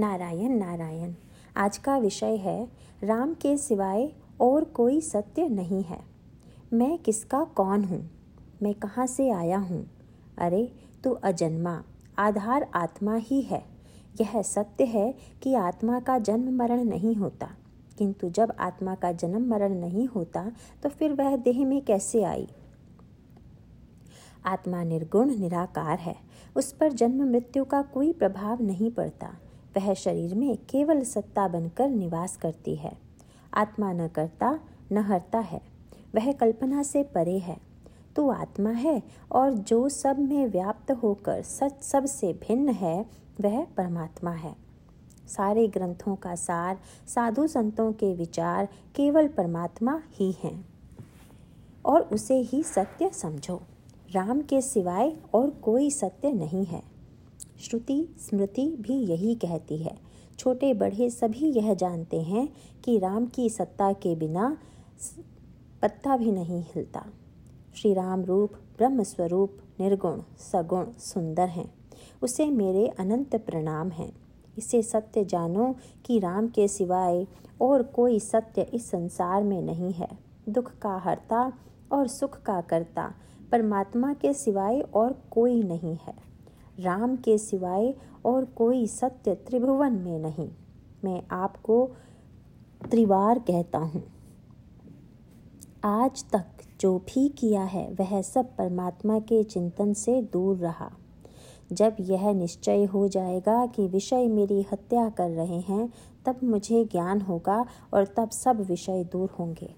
नारायण नारायण। आज का विषय है, राम के सिवाय और कोई सत्य नहीं है। मैं किसका कौन हूँ? मैं कहाँ से आया हूँ? अरे, तू अजन्मा, आधार आत्मा ही है। यह सत्य है कि आत्मा का जन्म मरण नहीं होता। किंतु जब आत्मा का जन्म मरण नहीं होता तो फिर वह देह में कैसे आई? आत्मा निर्गुण, निराकार है। उस पर जन्म मृत्यु का कोई प्रभाव नहीं पड़ता। वह शरीर में केवल सत्ता बनकर निवास करती है। आत्मा न करता, न हरता है। वह कल्पना से परे है। तो आत्मा है और जो सब में व्याप्त होकर सच सबसे भिन्न है, वह परमात्मा है। सारे ग्रंथों का सार, साधु संतों के विचार केवल परमात्मा ही हैं। और उसे ही सत्य समझो। राम के सिवाय और कोई सत्य नहीं है। श्रुति स्मृति भी यही कहती है। छोटे बड़े सभी यह जानते हैं कि राम की सत्ता के बिना पत्ता भी नहीं हिलता। श्री राम रूप, ब्रह्म स्वरूप, निर्गुण, सगुण, सुंदर हैं। उसे मेरे अनंत प्रणाम हैं। इसे सत्य जानो कि राम के सिवाय और कोई सत्य इस संसार में नहीं है। दुख का हरता और सुख का करता, परमात्मा के सिवाय और कोई नहीं है। राम के सिवाय और कोई सत्य त्रिभुवन में नहीं। मैं आपको त्रिवार कहता हूँ। आज तक जो भी किया है, वह सब परमात्मा के चिंतन से दूर रहा। जब यह निश्चय हो जाएगा कि विषय मेरी हत्या कर रहे हैं, तब मुझे ज्ञान होगा और तब सब विषय दूर होंगे।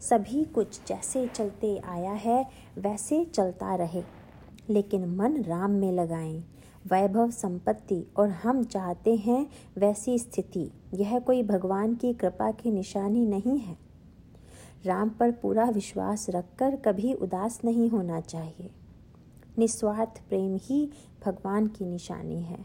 सभी कुछ जैसे चलते आया है, वैसे चलता रहे। लेकिन मन राम में लगाएँ। वैभव संपत्ति और हम चाहते हैं वैसी स्थिति। यह कोई भगवान की कृपा की निशानी नहीं है। राम पर पूरा विश्वास रखकर कभी उदास नहीं होना चाहिए। निस्वार्थ प्रेम ही भगवान की निशानी है।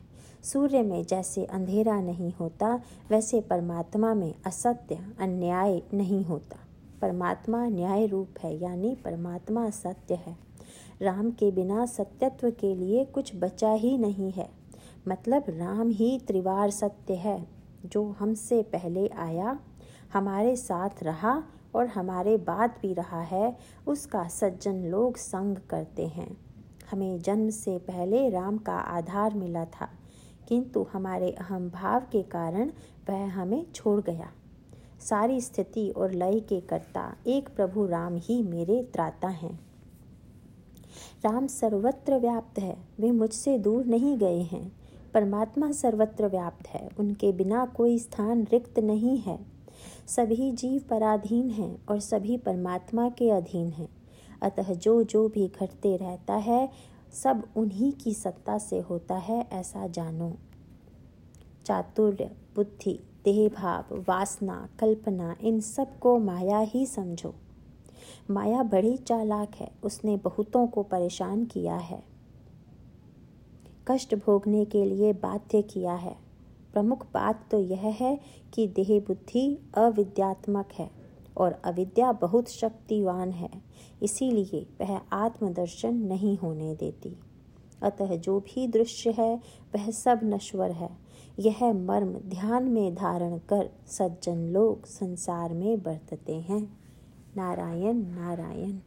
सूर्य में जैसे अंधेरा नहीं होता, वैसे परमात्मा में असत्य, अन्याय नहीं होता। परमात्मा न्याय रूप है, यानी परमात्मा सत्य है। राम के बिना सत्यत्व के लिए कुछ बचा ही नहीं है। मतलब राम ही त्रिवार सत्य है, जो हमसे पहले आया, हमारे साथ रहा और हमारे बाद भी रहा है, उसका सज्जन लोग संग करते हैं। हमें जन्म से पहले राम का आधार मिला था, किंतु हमारे अहम भाव के कारण वह हमें छोड़ गया। सारी स्थिति और लय के कर्ता एक प्रभु राम ही मेरे त्राता हैं। राम सर्वत्र व्याप्त है, वे मुझसे दूर नहीं गए हैं। परमात्मा सर्वत्र व्याप्त है, उनके बिना कोई स्थान रिक्त नहीं है। सभी जीव पराधीन हैं और सभी परमात्मा के अधीन हैं। अतः जो जो भी घटते रहता है, सब उन्हीं की सत्ता से होता है, ऐसा जानो। चातुर्य, बुद्धि देह भाव वासना, कल्पना, इन सबको माया ही समझो। माया बड़ी चालाक है, उसने बहुतों को परेशान किया है। कष्ट भोगने के लिए बाध्य किया है। प्रमुख बात तो यह है कि देह बुद्धि अविद्यात्मक है और अविद्या बहुत शक्तिवान है, इसीलिए वह आत्मदर्शन नहीं होने देती। अतः जो भी दृश्य है, वह सब नश्वर है। यह मर्म ध्यान में धारण कर सज्जन लोग संसार में बरतते हैं। नारायण नारायण।